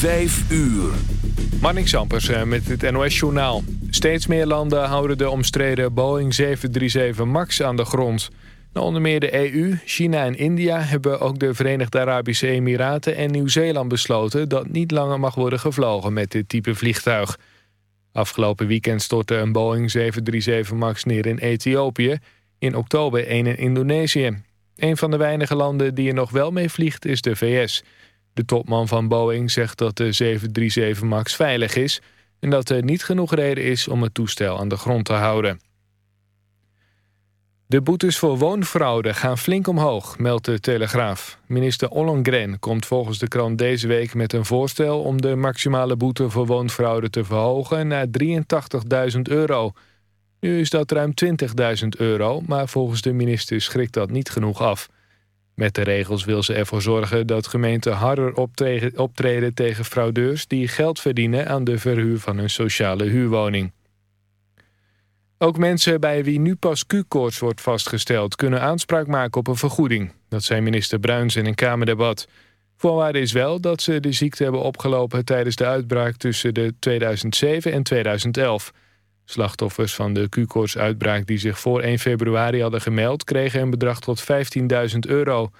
Vijf uur. Marnik Sampers eh, met het NOS-journaal. Steeds meer landen houden de omstreden Boeing 737 MAX aan de grond. Nou, onder meer de EU, China en India hebben ook de Verenigde Arabische Emiraten en Nieuw-Zeeland besloten... dat niet langer mag worden gevlogen met dit type vliegtuig. Afgelopen weekend stortte een Boeing 737 MAX neer in Ethiopië... in oktober één in Indonesië. Een van de weinige landen die er nog wel mee vliegt is de VS... De topman van Boeing zegt dat de 737 MAX veilig is... en dat er niet genoeg reden is om het toestel aan de grond te houden. De boetes voor woonfraude gaan flink omhoog, meldt de Telegraaf. Minister Ollongren komt volgens de krant deze week met een voorstel... om de maximale boete voor woonfraude te verhogen naar 83.000 euro. Nu is dat ruim 20.000 euro, maar volgens de minister schrikt dat niet genoeg af... Met de regels wil ze ervoor zorgen dat gemeenten harder optreden tegen fraudeurs die geld verdienen aan de verhuur van een sociale huurwoning. Ook mensen bij wie nu pas Q-koorts wordt vastgesteld... kunnen aanspraak maken op een vergoeding. Dat zei minister Bruins in een Kamerdebat. Voorwaarde is wel dat ze de ziekte hebben opgelopen... tijdens de uitbraak tussen de 2007 en 2011. Slachtoffers van de Q-koortsuitbraak die zich voor 1 februari hadden gemeld... kregen een bedrag tot 15.000 euro.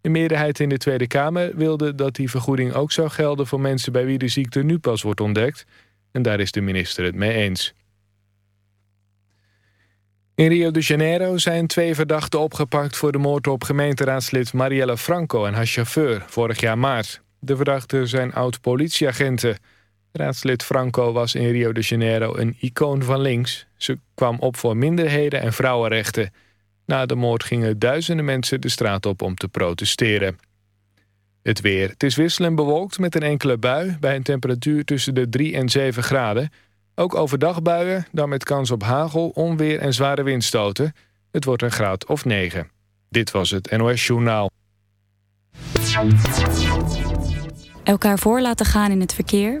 De meerderheid in de Tweede Kamer wilde dat die vergoeding ook zou gelden... voor mensen bij wie de ziekte nu pas wordt ontdekt. En daar is de minister het mee eens. In Rio de Janeiro zijn twee verdachten opgepakt... voor de moord op gemeenteraadslid Marielle Franco en haar chauffeur vorig jaar maart. De verdachten zijn oud-politieagenten... Raadslid Franco was in Rio de Janeiro een icoon van links. Ze kwam op voor minderheden en vrouwenrechten. Na de moord gingen duizenden mensen de straat op om te protesteren. Het weer. Het is wisselend bewolkt met een enkele bui... bij een temperatuur tussen de 3 en 7 graden. Ook overdag buien, dan met kans op hagel, onweer en zware windstoten. Het wordt een graad of 9. Dit was het NOS Journaal. Elkaar voor laten gaan in het verkeer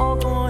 all going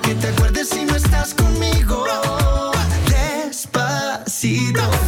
que te acuerdes si no estás conmigo. Despacito.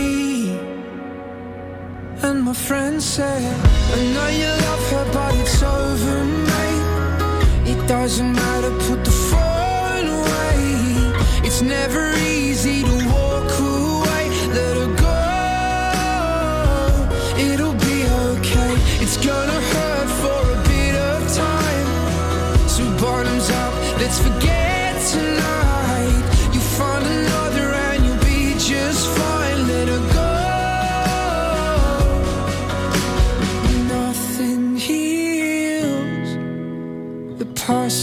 And my friend said, I know you love her, but it's over, mate. It doesn't matter, put the phone away. It's never easy to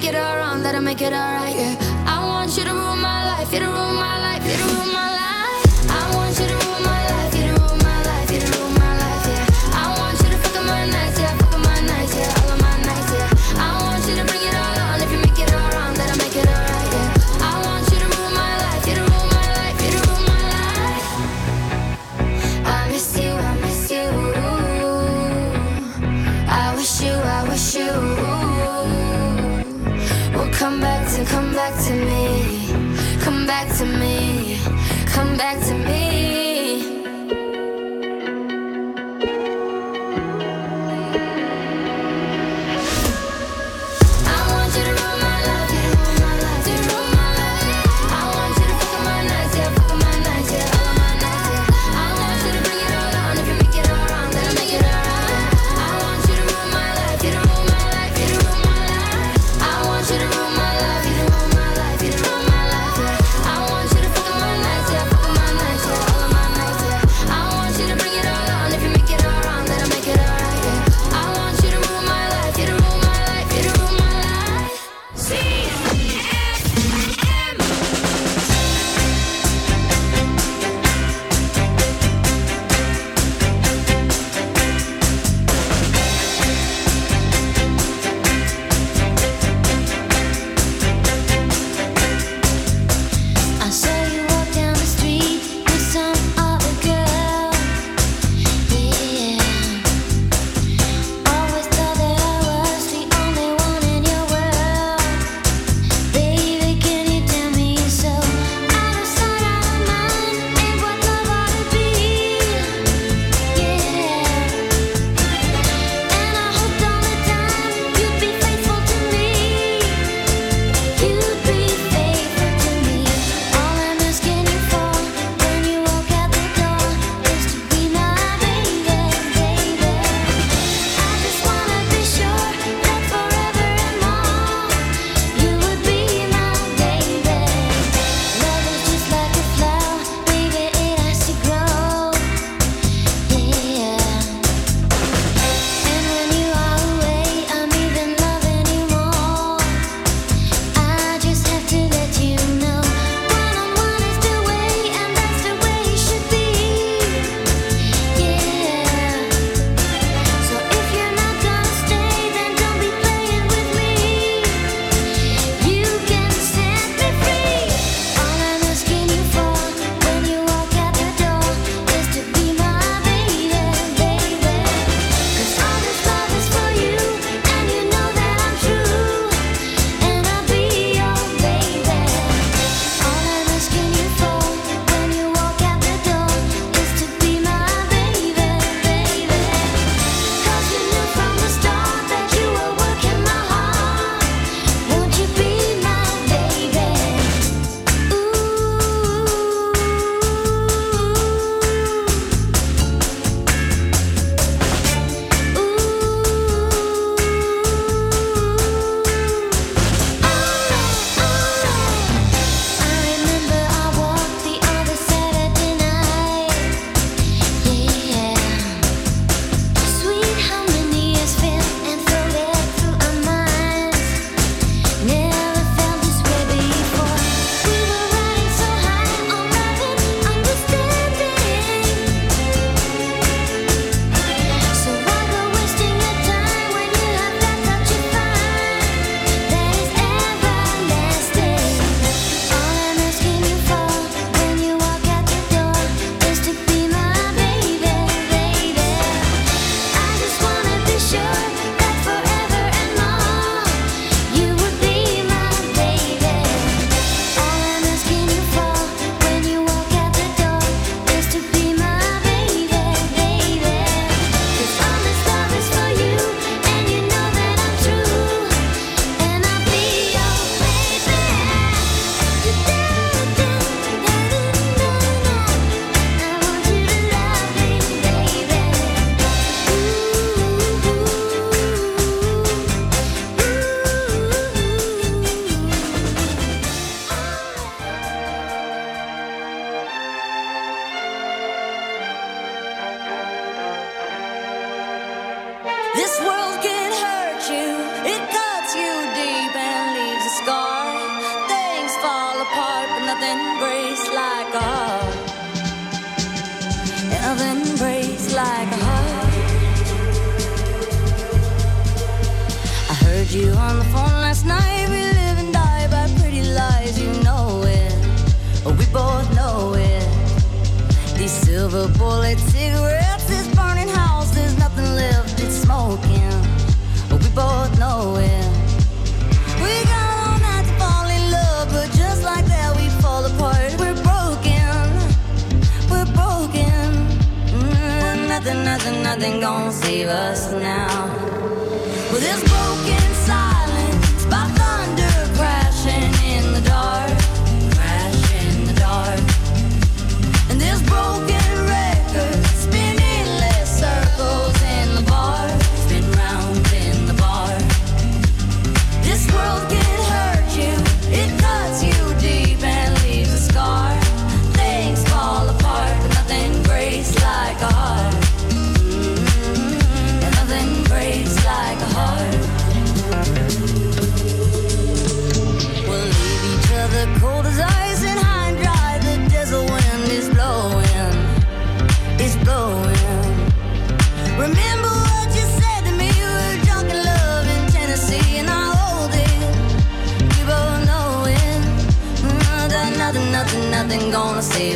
make it all wrong, that'll make it all right. Yeah, I want you to rule my life, you to rule my life, you to rule my life.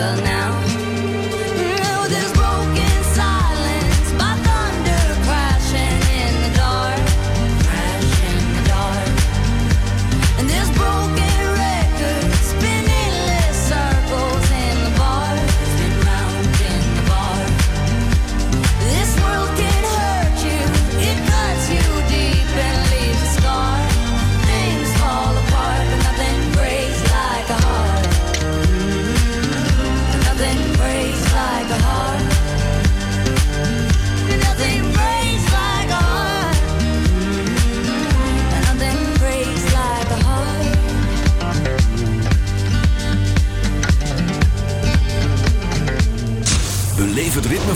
will never.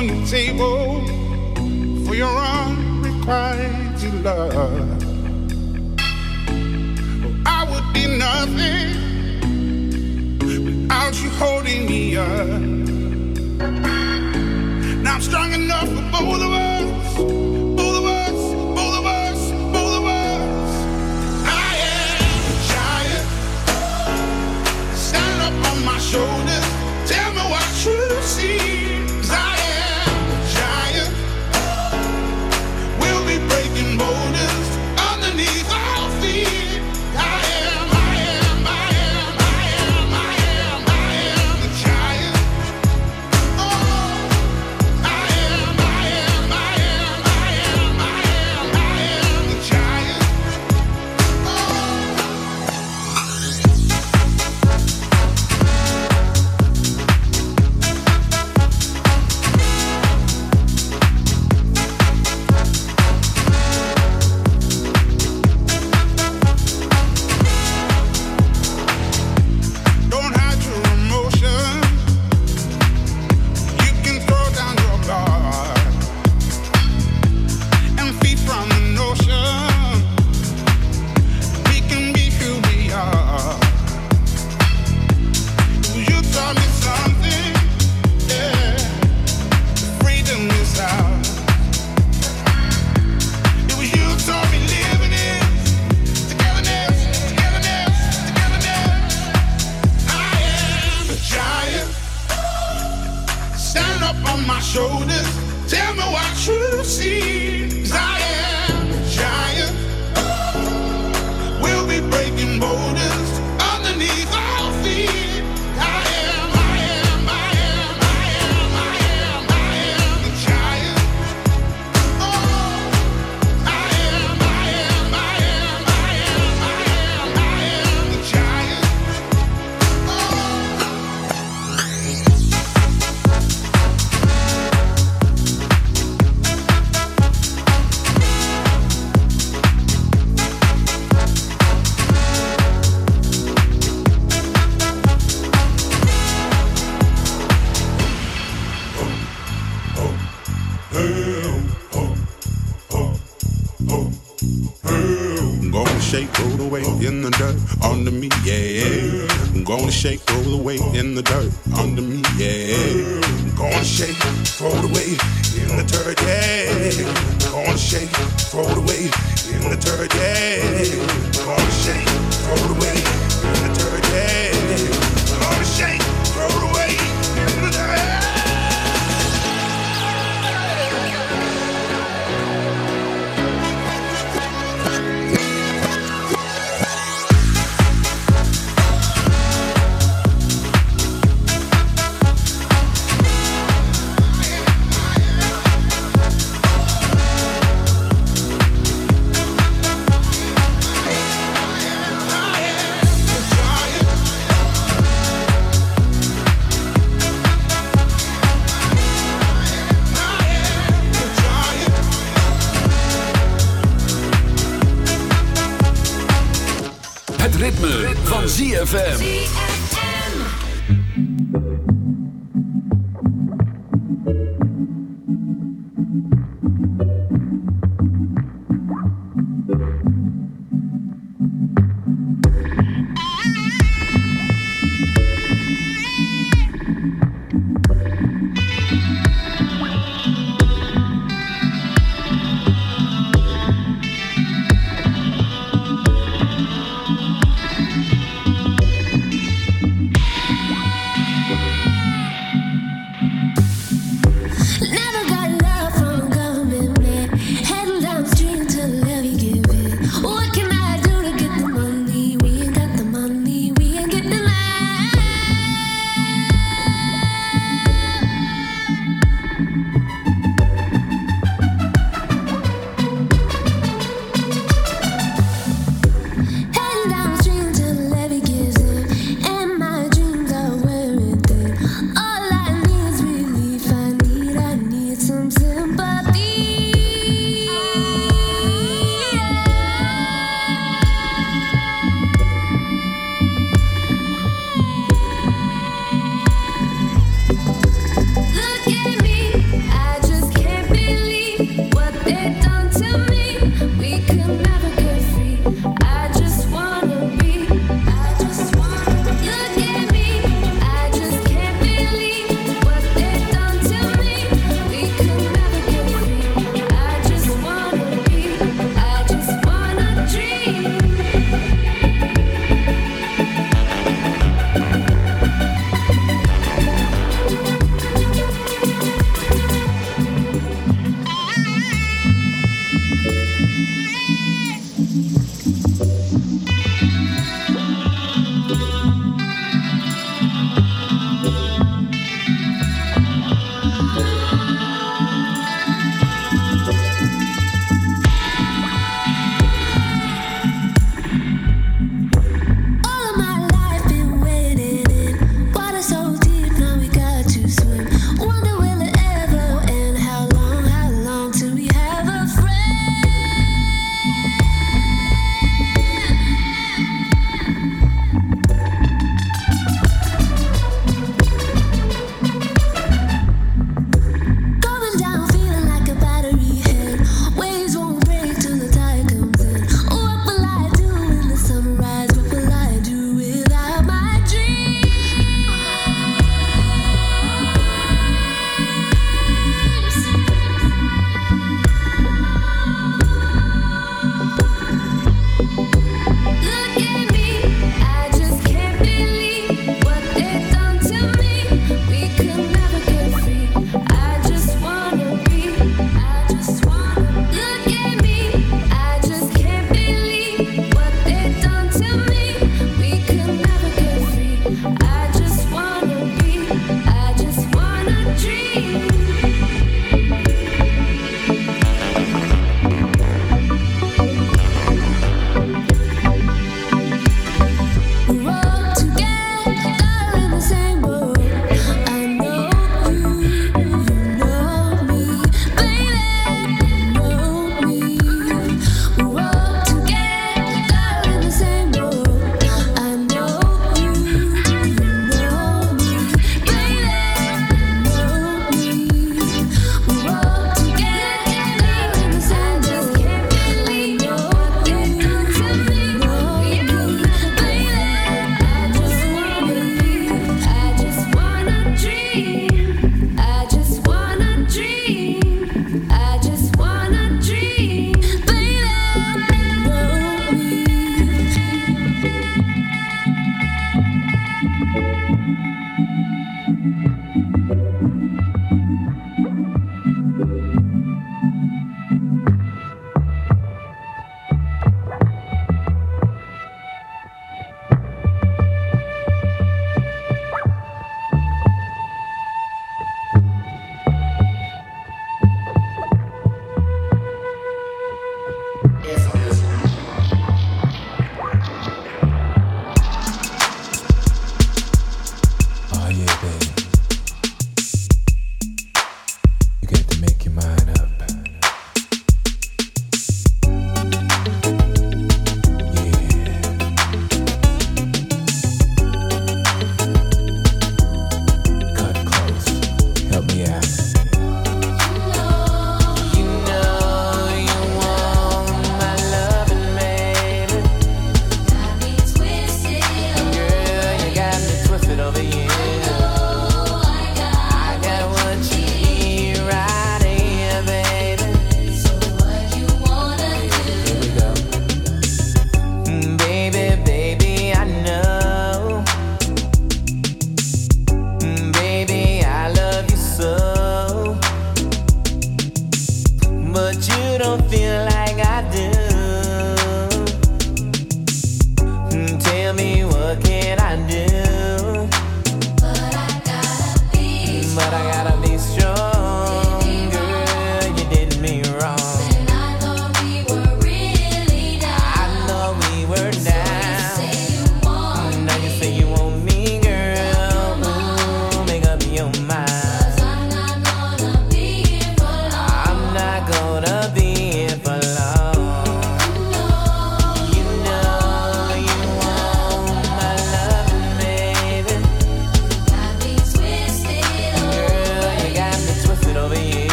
on the table for your unrequited love. Oh, I would be nothing without you holding me up. Now I'm strong enough for both of us. Both of us, both of us, both of. I am a giant. Stand up on my shoulders. Tell me what you see.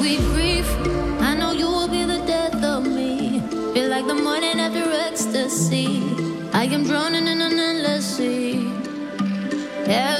sweet grief. I know you will be the death of me. Feel like the morning after ecstasy. I am drowning in an endless sea. Yeah.